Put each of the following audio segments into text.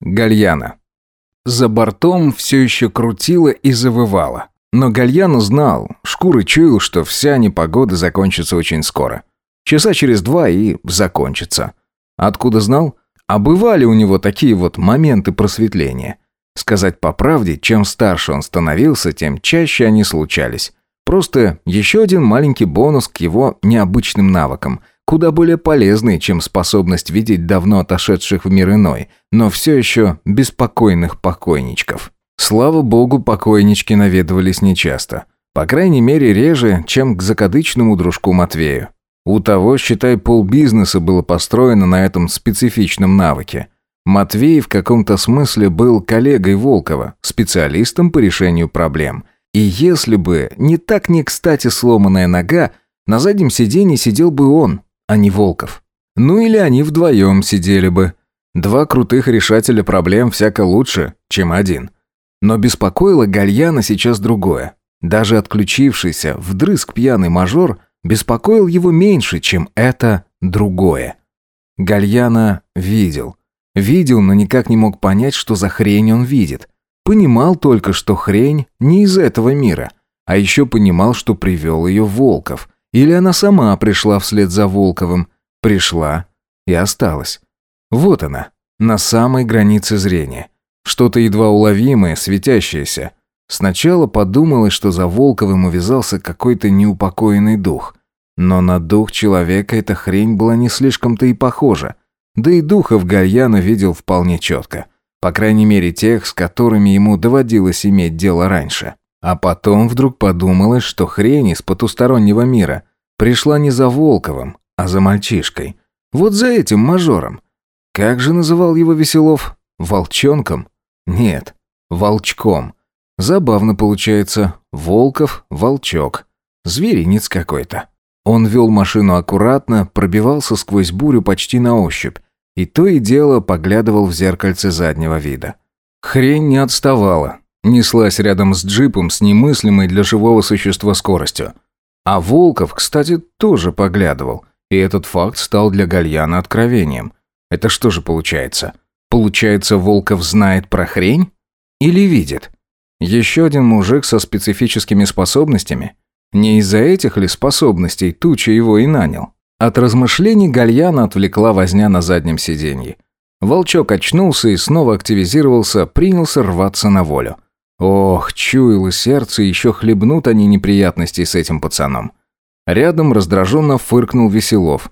Гальяна. За бортом все еще крутило и завывало. Но Гальяна знал, шкуры чуял, что вся непогода закончится очень скоро. Часа через два и закончится. Откуда знал? А бывали у него такие вот моменты просветления. Сказать по правде, чем старше он становился, тем чаще они случались. Просто еще один маленький бонус к его необычным навыкам – куда более полезный, чем способность видеть давно отошедших в мир иной, но все еще беспокойных покойничков. Слава богу, покойнички наведывались нечасто. По крайней мере, реже, чем к закадычному дружку Матвею. У того, считай, полбизнеса было построено на этом специфичном навыке. Матвей в каком-то смысле был коллегой Волкова, специалистом по решению проблем. И если бы не так не кстати сломанная нога, на заднем сиденье сидел бы он, а не Волков. Ну или они вдвоем сидели бы. Два крутых решателя проблем всяко лучше, чем один. Но беспокоило Гальяна сейчас другое. Даже отключившийся, вдрызг пьяный мажор беспокоил его меньше, чем это другое. Гальяна видел. Видел, но никак не мог понять, что за хрень он видит. Понимал только, что хрень не из этого мира. А еще понимал, что привел ее Волков. Или она сама пришла вслед за Волковым. Пришла и осталась. Вот она, на самой границе зрения. Что-то едва уловимое, светящееся. Сначала подумалось, что за Волковым увязался какой-то неупокоенный дух. Но на дух человека эта хрень была не слишком-то и похожа. Да и духов Гальяна видел вполне четко. По крайней мере, тех, с которыми ему доводилось иметь дело раньше. А потом вдруг подумалось, что хрень из потустороннего мира пришла не за Волковым, а за мальчишкой. Вот за этим мажором. Как же называл его Веселов? Волчонком? Нет, волчком. Забавно получается. Волков – волчок. Зверинец какой-то. Он вел машину аккуратно, пробивался сквозь бурю почти на ощупь. И то и дело поглядывал в зеркальце заднего вида. Хрень не отставала неслась рядом с джипом с немыслимой для живого существа скоростью. А Волков, кстати, тоже поглядывал, и этот факт стал для Гальяна откровением. Это что же получается? Получается, Волков знает про хрень? Или видит? Еще один мужик со специфическими способностями? Не из-за этих ли способностей Туча его и нанял? От размышлений Гальяна отвлекла возня на заднем сиденье. Волчок очнулся и снова активизировался, принялся рваться на волю. Ох, чуяло сердце, еще хлебнут они неприятностей с этим пацаном. Рядом раздраженно фыркнул Веселов.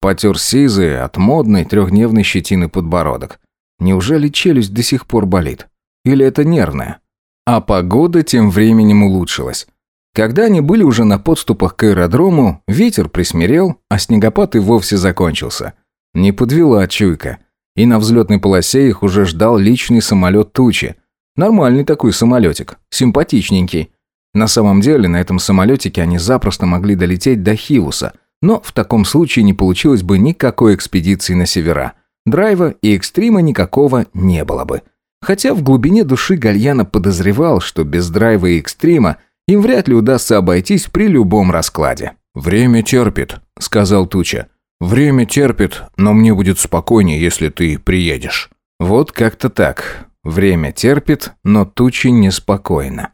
Потер сизы от модной трехдневной щетины подбородок. Неужели челюсть до сих пор болит? Или это нервное? А погода тем временем улучшилась. Когда они были уже на подступах к аэродрому, ветер присмирел, а снегопад и вовсе закончился. Не подвела чуйка. И на взлетной полосе их уже ждал личный самолет тучи – Нормальный такой самолетик, симпатичненький. На самом деле, на этом самолетике они запросто могли долететь до Хивуса, но в таком случае не получилось бы никакой экспедиции на севера. Драйва и экстрима никакого не было бы. Хотя в глубине души Гальяна подозревал, что без драйва и экстрима им вряд ли удастся обойтись при любом раскладе. «Время терпит», — сказал Туча. «Время терпит, но мне будет спокойнее, если ты приедешь». Вот как-то так. Время терпит, но тучи неспокойно.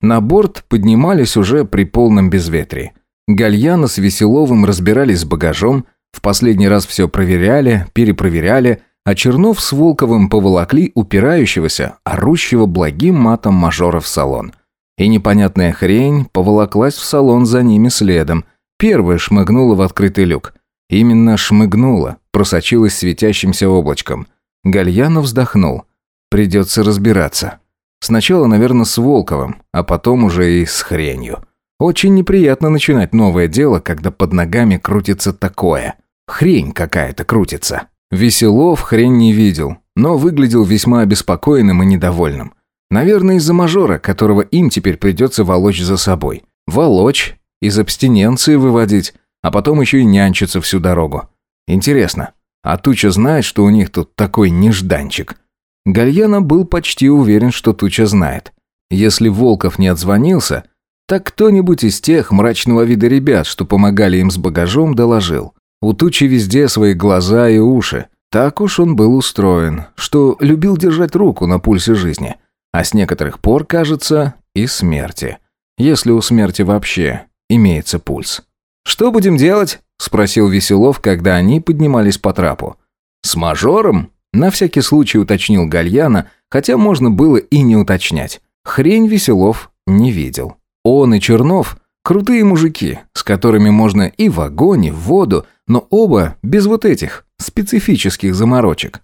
На борт поднимались уже при полном безветрии. Гальяна с Веселовым разбирались с багажом, в последний раз все проверяли, перепроверяли, а Чернов с Волковым поволокли упирающегося, орущего благим матом мажора в салон. И непонятная хрень поволоклась в салон за ними следом. Первая шмыгнула в открытый люк. Именно шмыгнула, просочилась светящимся облачком. Гальяна вздохнул – Придется разбираться. Сначала, наверное, с Волковым, а потом уже и с хренью. Очень неприятно начинать новое дело, когда под ногами крутится такое. Хрень какая-то крутится. Веселов хрень не видел, но выглядел весьма обеспокоенным и недовольным. Наверное, из-за мажора, которого им теперь придется волочь за собой. Волочь, из абстиненции выводить, а потом еще и нянчиться всю дорогу. Интересно, а Туча знает, что у них тут такой нежданчик? Гальяна был почти уверен, что Туча знает. Если Волков не отзвонился, так кто-нибудь из тех мрачного вида ребят, что помогали им с багажом, доложил. У Тучи везде свои глаза и уши. Так уж он был устроен, что любил держать руку на пульсе жизни. А с некоторых пор, кажется, и смерти. Если у смерти вообще имеется пульс. «Что будем делать?» – спросил Веселов, когда они поднимались по трапу. «С мажором?» На всякий случай уточнил Гальяна, хотя можно было и не уточнять. Хрень Веселов не видел. Он и Чернов – крутые мужики, с которыми можно и в огонь, и в воду, но оба без вот этих специфических заморочек.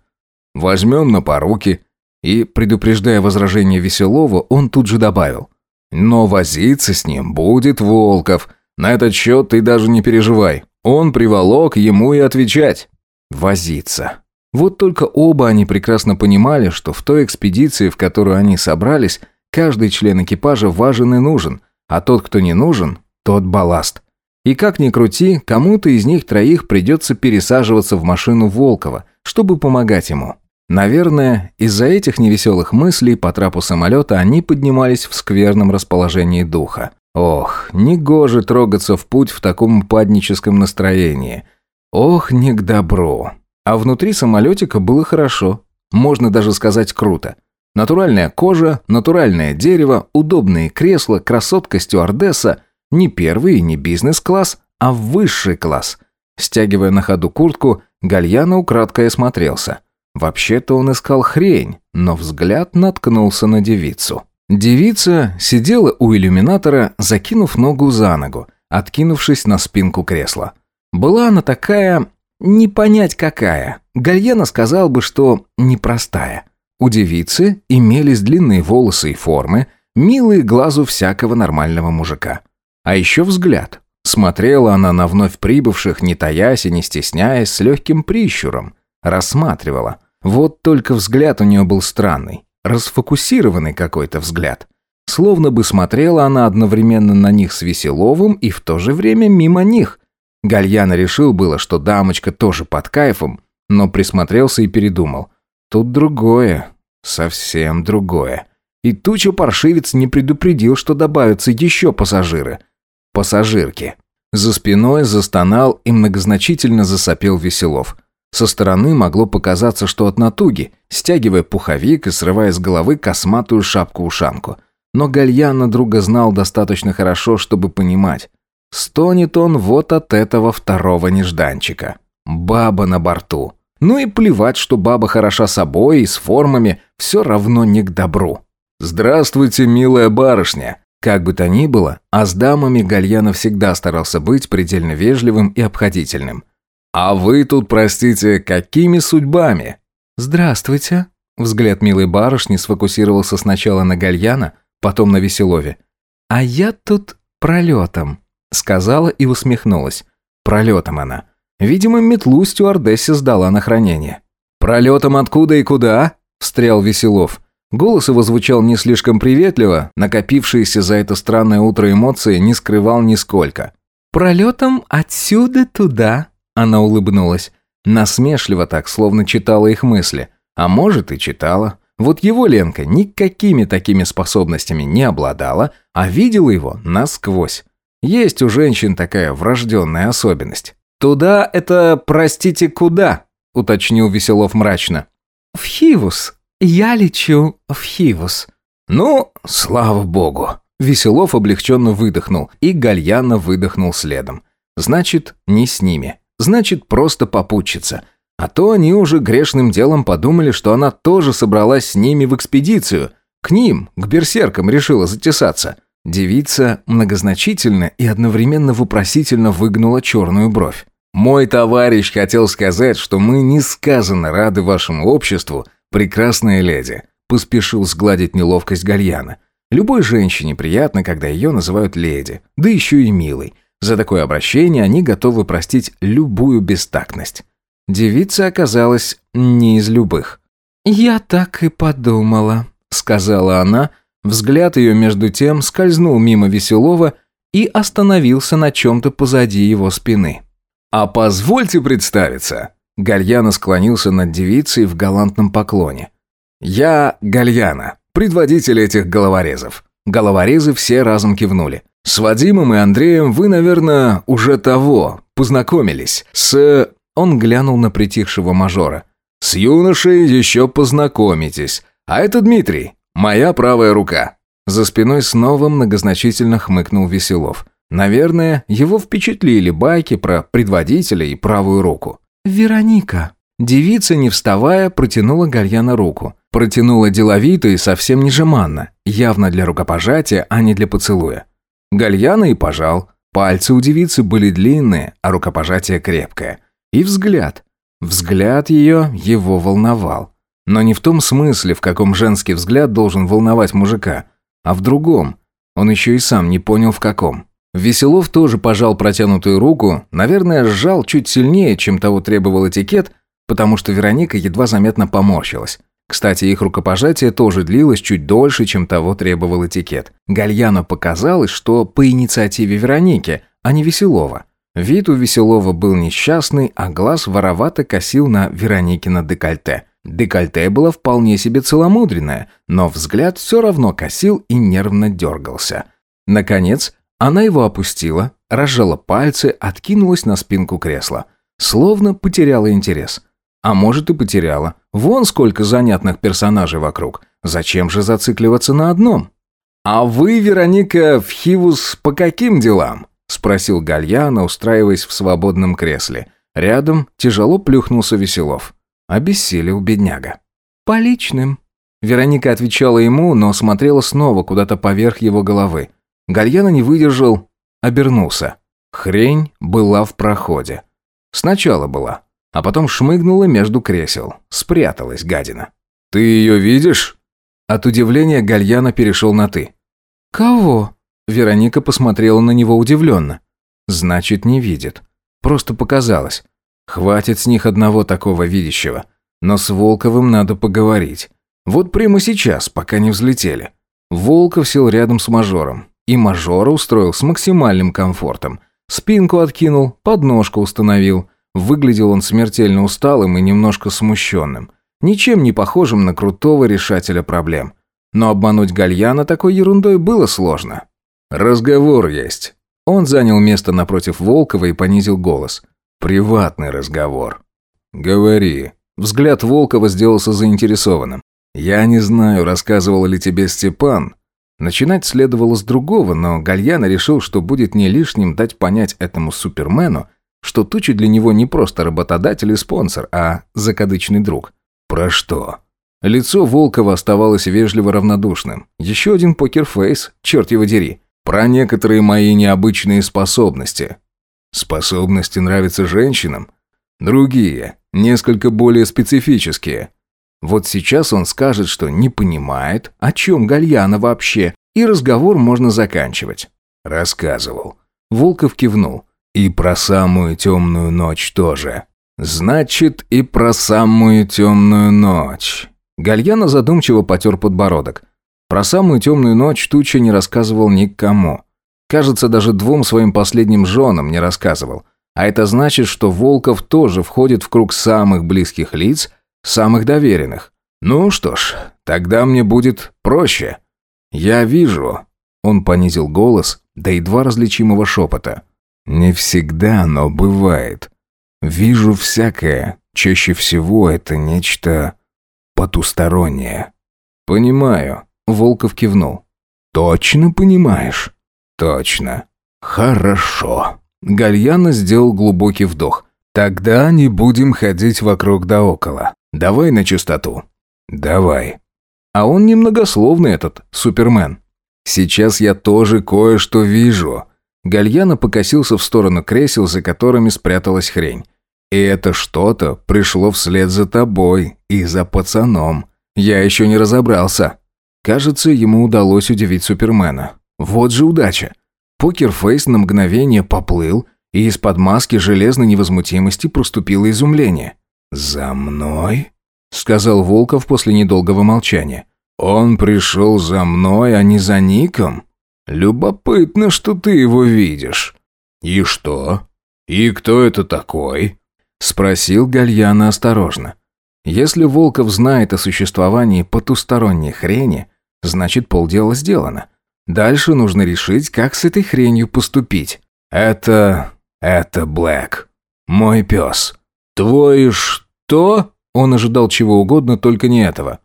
«Возьмем на поруки». И, предупреждая возражение Веселова, он тут же добавил. «Но возиться с ним будет Волков. На этот счет ты даже не переживай. Он приволок, ему и отвечать». «Возиться». Вот только оба они прекрасно понимали, что в той экспедиции, в которую они собрались, каждый член экипажа важен и нужен, а тот, кто не нужен, тот балласт. И как ни крути, кому-то из них троих придется пересаживаться в машину Волкова, чтобы помогать ему. Наверное, из-за этих невеселых мыслей по трапу самолета они поднимались в скверном расположении духа. Ох, негоже трогаться в путь в таком падническом настроении. Ох, не к добру. А внутри самолетика было хорошо. Можно даже сказать круто. Натуральная кожа, натуральное дерево, удобные кресла, красотка стюардесса. Не первый и не бизнес-класс, а высший класс. Стягивая на ходу куртку, Гальяна украдкой осмотрелся. Вообще-то он искал хрень, но взгляд наткнулся на девицу. Девица сидела у иллюминатора, закинув ногу за ногу, откинувшись на спинку кресла. Была она такая не понять какая. Гальена сказал бы, что непростая. У девицы имелись длинные волосы и формы, милые глазу всякого нормального мужика. А еще взгляд. Смотрела она на вновь прибывших, не таясь и не стесняясь, с легким прищуром. Рассматривала. Вот только взгляд у нее был странный. Расфокусированный какой-то взгляд. Словно бы смотрела она одновременно на них с Веселовым и в то же время мимо них, Гальяна решил было, что дамочка тоже под кайфом, но присмотрелся и передумал. Тут другое, совсем другое. И туча паршивец не предупредил, что добавятся еще пассажиры. Пассажирки. За спиной застонал и многозначительно засопел Веселов. Со стороны могло показаться, что от натуги, стягивая пуховик и срывая с головы косматую шапку-ушанку. Но Гальяна друга знал достаточно хорошо, чтобы понимать. Стонет он вот от этого второго нежданчика. Баба на борту. Ну и плевать, что баба хороша собой и с формами, все равно не к добру. «Здравствуйте, милая барышня!» Как бы то ни было, а с дамами Гальянов всегда старался быть предельно вежливым и обходительным. «А вы тут, простите, какими судьбами?» «Здравствуйте!» Взгляд милой барышни сфокусировался сначала на Гальяна, потом на Веселове. «А я тут пролетом». Сказала и усмехнулась. Пролетом она. Видимо, метлу стюардессе сдала на хранение. «Пролетом откуда и куда?» – встрял Веселов. Голос его звучал не слишком приветливо, накопившиеся за это странное утро эмоции не скрывал нисколько. «Пролетом отсюда туда», – она улыбнулась. Насмешливо так, словно читала их мысли. А может и читала. Вот его Ленка никакими такими способностями не обладала, а видела его насквозь. Есть у женщин такая врожденная особенность. «Туда это, простите, куда?» – уточнил Веселов мрачно. «В Хивус. Я лечу в Хивус». «Ну, слава богу!» Веселов облегченно выдохнул, и Гальяна выдохнул следом. «Значит, не с ними. Значит, просто попутчица. А то они уже грешным делом подумали, что она тоже собралась с ними в экспедицию. К ним, к берсеркам, решила затесаться. Девица многозначительно и одновременно вопросительно выгнула черную бровь. «Мой товарищ хотел сказать, что мы несказанно рады вашему обществу, прекрасная леди», поспешил сгладить неловкость Гальяна. «Любой женщине приятно, когда ее называют леди, да еще и милой. За такое обращение они готовы простить любую бестактность». Девица оказалась не из любых. «Я так и подумала», — сказала она, — Взгляд ее между тем скользнул мимо Веселова и остановился на чем-то позади его спины. «А позвольте представиться!» Гальяна склонился над девицей в галантном поклоне. «Я Гальяна, предводитель этих головорезов». Головорезы все разом кивнули. «С Вадимом и Андреем вы, наверное, уже того, познакомились. С...» Он глянул на притихшего мажора. «С юношей еще познакомитесь. А это Дмитрий, «Моя правая рука». За спиной снова многозначительно хмыкнул Веселов. Наверное, его впечатлили байки про предводителя и правую руку. «Вероника». Девица, не вставая, протянула Гальяна руку. Протянула деловито и совсем не жеманно. Явно для рукопожатия, а не для поцелуя. Гальяна и пожал. Пальцы у девицы были длинные, а рукопожатие крепкое. И взгляд. Взгляд ее его волновал. Но не в том смысле, в каком женский взгляд должен волновать мужика, а в другом. Он еще и сам не понял, в каком. Веселов тоже пожал протянутую руку, наверное, сжал чуть сильнее, чем того требовал этикет, потому что Вероника едва заметно поморщилась. Кстати, их рукопожатие тоже длилось чуть дольше, чем того требовал этикет. Гальяно показалось, что по инициативе Вероники, а не Веселова. Вид у Веселова был несчастный, а глаз воровато косил на Вероникино декольте – Декольте было вполне себе целомудренное, но взгляд все равно косил и нервно дергался. Наконец, она его опустила, разжала пальцы, откинулась на спинку кресла. Словно потеряла интерес. А может и потеряла. Вон сколько занятных персонажей вокруг. Зачем же зацикливаться на одном? «А вы, Вероника в Хивус по каким делам?» – спросил Гальяна, устраиваясь в свободном кресле. Рядом тяжело плюхнулся Веселов. Обессилел бедняга. «По личным». Вероника отвечала ему, но смотрела снова куда-то поверх его головы. Гальяна не выдержал, обернулся. Хрень была в проходе. Сначала была, а потом шмыгнула между кресел. Спряталась гадина. «Ты ее видишь?» От удивления Гальяна перешел на «ты». «Кого?» Вероника посмотрела на него удивленно. «Значит, не видит. Просто показалось. Хватит с них одного такого видящего. Но с Волковым надо поговорить. Вот прямо сейчас, пока не взлетели. Волков сел рядом с мажором. И мажора устроил с максимальным комфортом. Спинку откинул, подножку установил. Выглядел он смертельно усталым и немножко смущенным. Ничем не похожим на крутого решателя проблем. Но обмануть Гальяна такой ерундой было сложно. «Разговор есть». Он занял место напротив Волкова и понизил голос – «Приватный разговор». «Говори». Взгляд Волкова сделался заинтересованным. «Я не знаю, рассказывал ли тебе Степан». Начинать следовало с другого, но Гальяна решил, что будет не лишним дать понять этому супермену, что Тучи для него не просто работодатель и спонсор, а закадычный друг. «Про что?» Лицо Волкова оставалось вежливо равнодушным. Еще один покерфейс, черт его дери. Про некоторые мои необычные способности. Способности нравятся женщинам. Другие, несколько более специфические. Вот сейчас он скажет, что не понимает, о чем Гальяна вообще, и разговор можно заканчивать. Рассказывал. Волков кивнул. И про самую темную ночь тоже. Значит, и про самую темную ночь. Гальяна задумчиво потер подбородок. Про самую темную ночь Туча не рассказывал никому. Кажется, даже двум своим последним женам не рассказывал. А это значит, что Волков тоже входит в круг самых близких лиц, самых доверенных. Ну что ж, тогда мне будет проще. Я вижу. Он понизил голос до едва различимого шепота. Не всегда, но бывает. Вижу всякое. Чаще всего это нечто потустороннее. Понимаю. Волков кивнул. Точно понимаешь? «Точно. Хорошо». Гальяна сделал глубокий вдох. «Тогда не будем ходить вокруг да около. Давай на чистоту». «Давай». А он немногословный этот, Супермен. «Сейчас я тоже кое-что вижу». Гальяна покосился в сторону кресел, за которыми спряталась хрень. «И это что-то пришло вслед за тобой и за пацаном. Я еще не разобрался». Кажется, ему удалось удивить Супермена. Вот же удача. Покерфейс на мгновение поплыл, и из-под маски железной невозмутимости проступило изумление. «За мной?» — сказал Волков после недолгого молчания. «Он пришел за мной, а не за Ником? Любопытно, что ты его видишь». «И что? И кто это такой?» — спросил Гальяна осторожно. «Если Волков знает о существовании потусторонней хрени, значит, полдела сделано. Дальше нужно решить, как с этой хренью поступить. Это... это Блэк. Мой пес. Твой что? Он ожидал чего угодно, только не этого.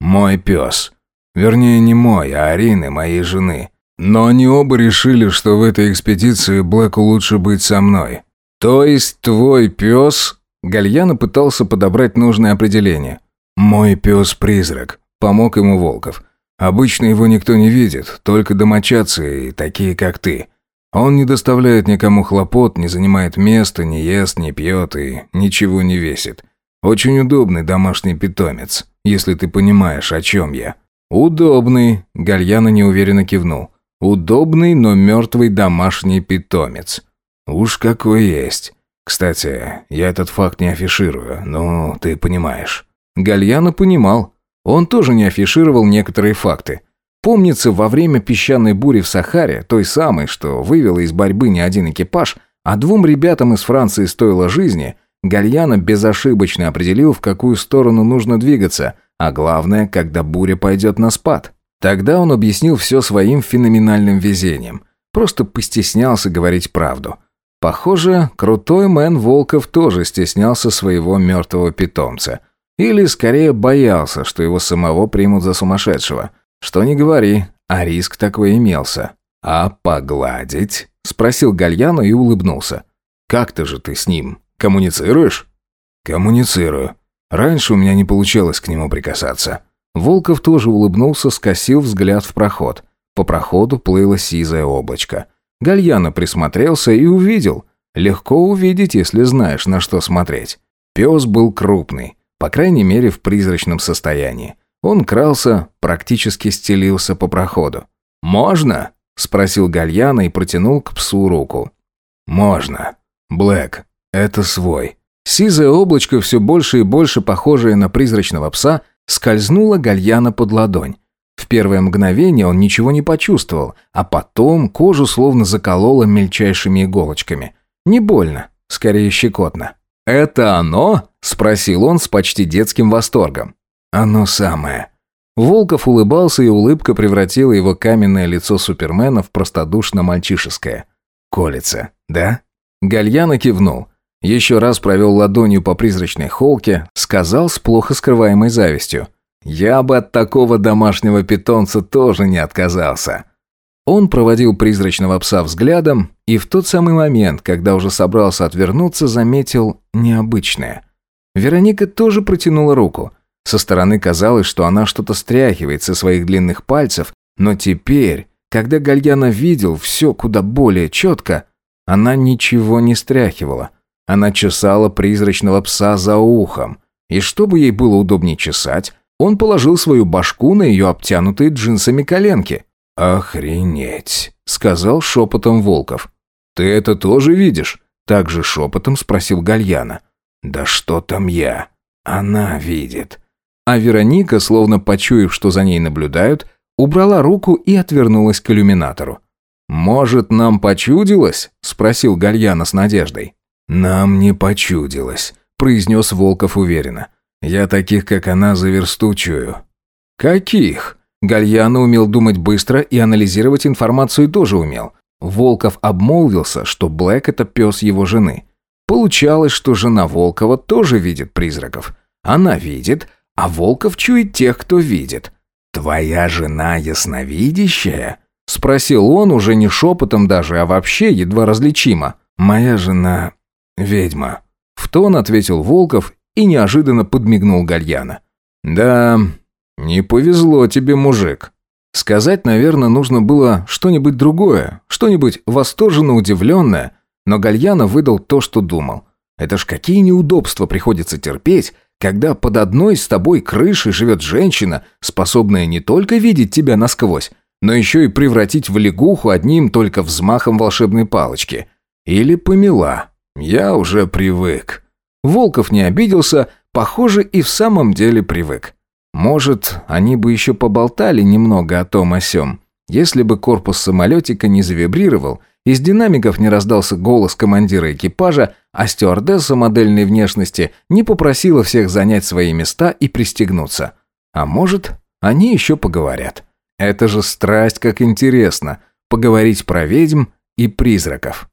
Мой пес. Вернее, не мой, а Арины, моей жены. Но они оба решили, что в этой экспедиции Блэку лучше быть со мной. То есть твой пес... Гальяна пытался подобрать нужное определение. «Мой пес-призрак», — помог ему Волков. Обычно его никто не видит, только домочадцы и такие, как ты. Он не доставляет никому хлопот, не занимает места, не ест, не пьет и ничего не весит. Очень удобный домашний питомец, если ты понимаешь, о чем я». «Удобный», — Гальяна неуверенно кивнул. «Удобный, но мертвый домашний питомец». «Уж какой есть. Кстати, я этот факт не афиширую, но ты понимаешь». Гальяна понимал. Он тоже не афишировал некоторые факты. Помнится, во время песчаной бури в Сахаре, той самой, что вывела из борьбы не один экипаж, а двум ребятам из Франции стоило жизни, Гальяна безошибочно определил, в какую сторону нужно двигаться, а главное, когда буря пойдет на спад. Тогда он объяснил все своим феноменальным везением. Просто постеснялся говорить правду. Похоже, крутой Мэн Волков тоже стеснялся своего мертвого питомца – или, скорее, боялся, что его самого примут за сумасшедшего. Что не говори, а риск такой имелся. «А погладить?» – спросил Гальяну и улыбнулся. «Как-то же ты с ним? Коммуницируешь?» «Коммуницирую. Раньше у меня не получалось к нему прикасаться». Волков тоже улыбнулся, скосил взгляд в проход. По проходу плыло сизое облачко. Гальяна присмотрелся и увидел. Легко увидеть, если знаешь, на что смотреть. Пес был крупный, по крайней мере, в призрачном состоянии. Он крался, практически стелился по проходу. «Можно?» – спросил Гальяна и протянул к псу руку. «Можно. Блэк, это свой». Сизое облачко, все больше и больше похожее на призрачного пса, скользнуло Гальяна под ладонь. В первое мгновение он ничего не почувствовал, а потом кожу словно закололо мельчайшими иголочками. Не больно, скорее щекотно. «Это оно?» – спросил он с почти детским восторгом. «Оно самое». Волков улыбался, и улыбка превратила его каменное лицо Супермена в простодушно-мальчишеское. «Колется, да?» Гальяна кивнул. Еще раз провел ладонью по призрачной холке, сказал с плохо скрываемой завистью. «Я бы от такого домашнего питомца тоже не отказался». Он проводил призрачного пса взглядом и в тот самый момент, когда уже собрался отвернуться, заметил необычное. Вероника тоже протянула руку. Со стороны казалось, что она что-то стряхивает со своих длинных пальцев, но теперь, когда Гальяна видел все куда более четко, она ничего не стряхивала. Она чесала призрачного пса за ухом. И чтобы ей было удобнее чесать, он положил свою башку на ее обтянутые джинсами коленки – «Охренеть!» — сказал шепотом Волков. «Ты это тоже видишь?» — также шепотом спросил Гальяна. «Да что там я? Она видит». А Вероника, словно почуяв, что за ней наблюдают, убрала руку и отвернулась к иллюминатору. «Может, нам почудилось?» — спросил Гальяна с надеждой. «Нам не почудилось», — произнес Волков уверенно. «Я таких, как она, заверстучую». «Каких?» Гальяно умел думать быстро и анализировать информацию тоже умел. Волков обмолвился, что Блэк – это пес его жены. Получалось, что жена Волкова тоже видит призраков. Она видит, а Волков чует тех, кто видит. «Твоя жена ясновидящая?» – спросил он, уже не шепотом даже, а вообще едва различимо. «Моя жена – ведьма», – в тон ответил Волков и неожиданно подмигнул Гальяна. «Да, «Не повезло тебе, мужик». Сказать, наверное, нужно было что-нибудь другое, что-нибудь восторженно удивленное, но Гальяна выдал то, что думал. Это ж какие неудобства приходится терпеть, когда под одной с тобой крышей живет женщина, способная не только видеть тебя насквозь, но еще и превратить в лягуху одним только взмахом волшебной палочки. Или помела. Я уже привык. Волков не обиделся, похоже, и в самом деле привык. Может, они бы еще поболтали немного о том о сём, если бы корпус самолетика не завибрировал, из динамиков не раздался голос командира экипажа, а стюардесса модельной внешности не попросила всех занять свои места и пристегнуться. А может, они еще поговорят. Это же страсть, как интересно, поговорить про ведьм и призраков.